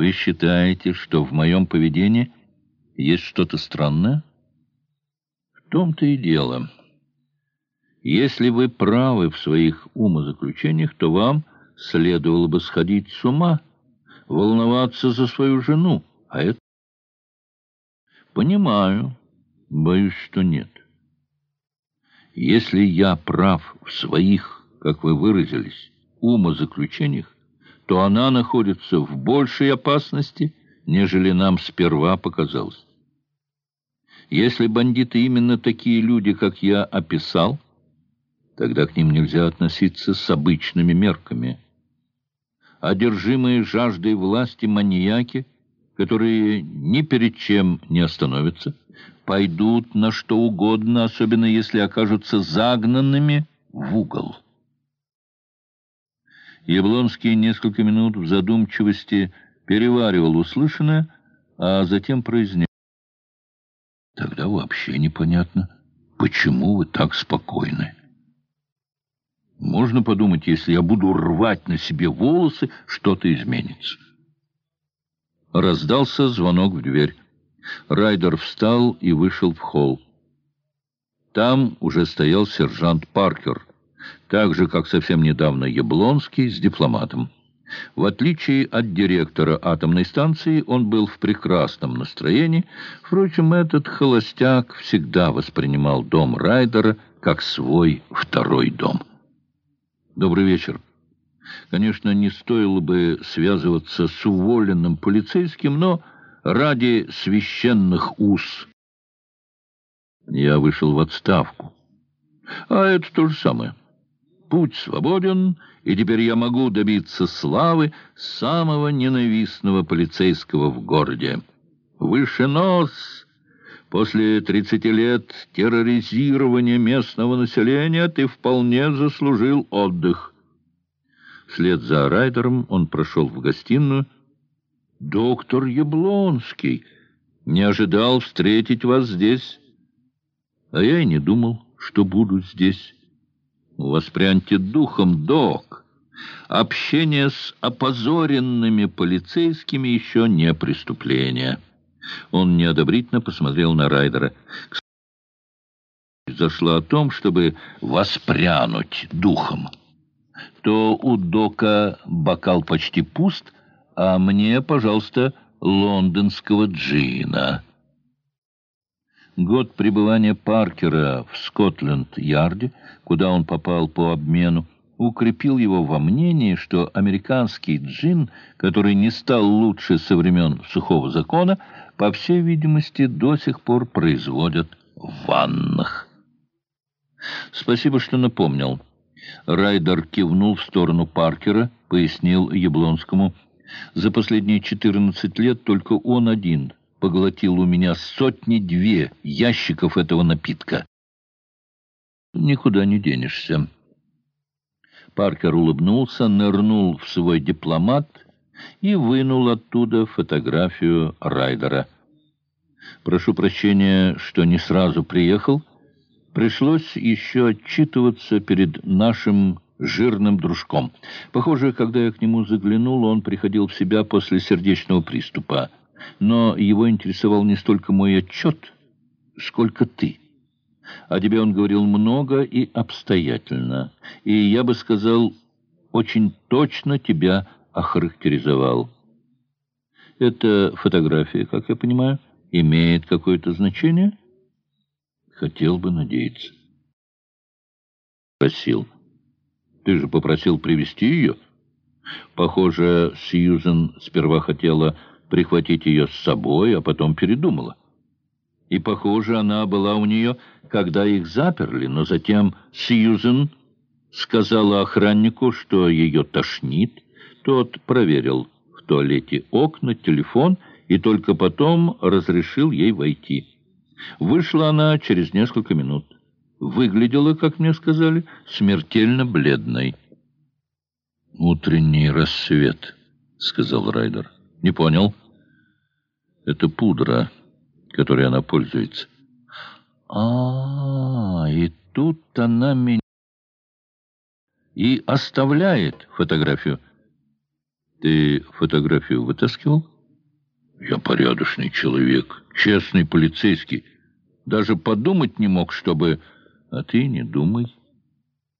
Вы считаете, что в моем поведении есть что-то странное? В том-то и дело. Если вы правы в своих умозаключениях, то вам следовало бы сходить с ума, волноваться за свою жену, а это... Понимаю, боюсь, что нет. Если я прав в своих, как вы выразились, умозаключениях, то она находится в большей опасности, нежели нам сперва показалось. Если бандиты именно такие люди, как я описал, тогда к ним нельзя относиться с обычными мерками. Одержимые жаждой власти маньяки, которые ни перед чем не остановятся, пойдут на что угодно, особенно если окажутся загнанными в угол. Яблонский несколько минут в задумчивости переваривал услышанное, а затем произнес. «Тогда вообще непонятно, почему вы так спокойны. Можно подумать, если я буду рвать на себе волосы, что-то изменится». Раздался звонок в дверь. Райдер встал и вышел в холл. Там уже стоял сержант Паркер — так же, как совсем недавно Яблонский с дипломатом. В отличие от директора атомной станции, он был в прекрасном настроении. Впрочем, этот холостяк всегда воспринимал дом Райдера как свой второй дом. «Добрый вечер. Конечно, не стоило бы связываться с уволенным полицейским, но ради священных уз я вышел в отставку. А это то же самое» путь свободен, и теперь я могу добиться славы самого ненавистного полицейского в городе. Выше нос! После тридцати лет терроризирования местного населения ты вполне заслужил отдых. Вслед за Райдером он прошел в гостиную. «Доктор Яблонский! Не ожидал встретить вас здесь. А я и не думал, что буду здесь». Воспряньте духом, док. Общение с опозоренными полицейскими еще не преступление. Он неодобрительно посмотрел на Райдера. Зашла о том, чтобы воспрянуть духом. То у дока бокал почти пуст, а мне, пожалуйста, лондонского джина. Год пребывания Паркера в Скотленд-Ярде, куда он попал по обмену, укрепил его во мнении, что американский джин, который не стал лучше со времен сухого закона, по всей видимости, до сих пор производят в ваннах. «Спасибо, что напомнил». Райдер кивнул в сторону Паркера, пояснил Яблонскому. «За последние четырнадцать лет только он один поглотил у меня сотни-две ящиков этого напитка. Никуда не денешься. Паркер улыбнулся, нырнул в свой дипломат и вынул оттуда фотографию Райдера. «Прошу прощения, что не сразу приехал. Пришлось еще отчитываться перед нашим жирным дружком. Похоже, когда я к нему заглянул, он приходил в себя после сердечного приступа но его интересовал не столько мой отчет, сколько ты. О тебе он говорил много и обстоятельно, и, я бы сказал, очень точно тебя охарактеризовал. Эта фотография, как я понимаю, имеет какое-то значение? Хотел бы надеяться. Просил. Ты же попросил привести ее? Похоже, Сьюзен сперва хотела прихватить ее с собой, а потом передумала. И, похоже, она была у нее, когда их заперли, но затем Сьюзен сказала охраннику, что ее тошнит. Тот проверил в туалете окна, телефон и только потом разрешил ей войти. Вышла она через несколько минут. Выглядела, как мне сказали, смертельно бледной. «Утренний рассвет», — сказал Райдер. «Не понял». Это пудра, которой она пользуется. А, -а, -а и тут она меня и оставляет фотографию. Ты фотографию вытаскивал? Я порядочный человек, честный полицейский. Даже подумать не мог, чтобы... А ты не думай.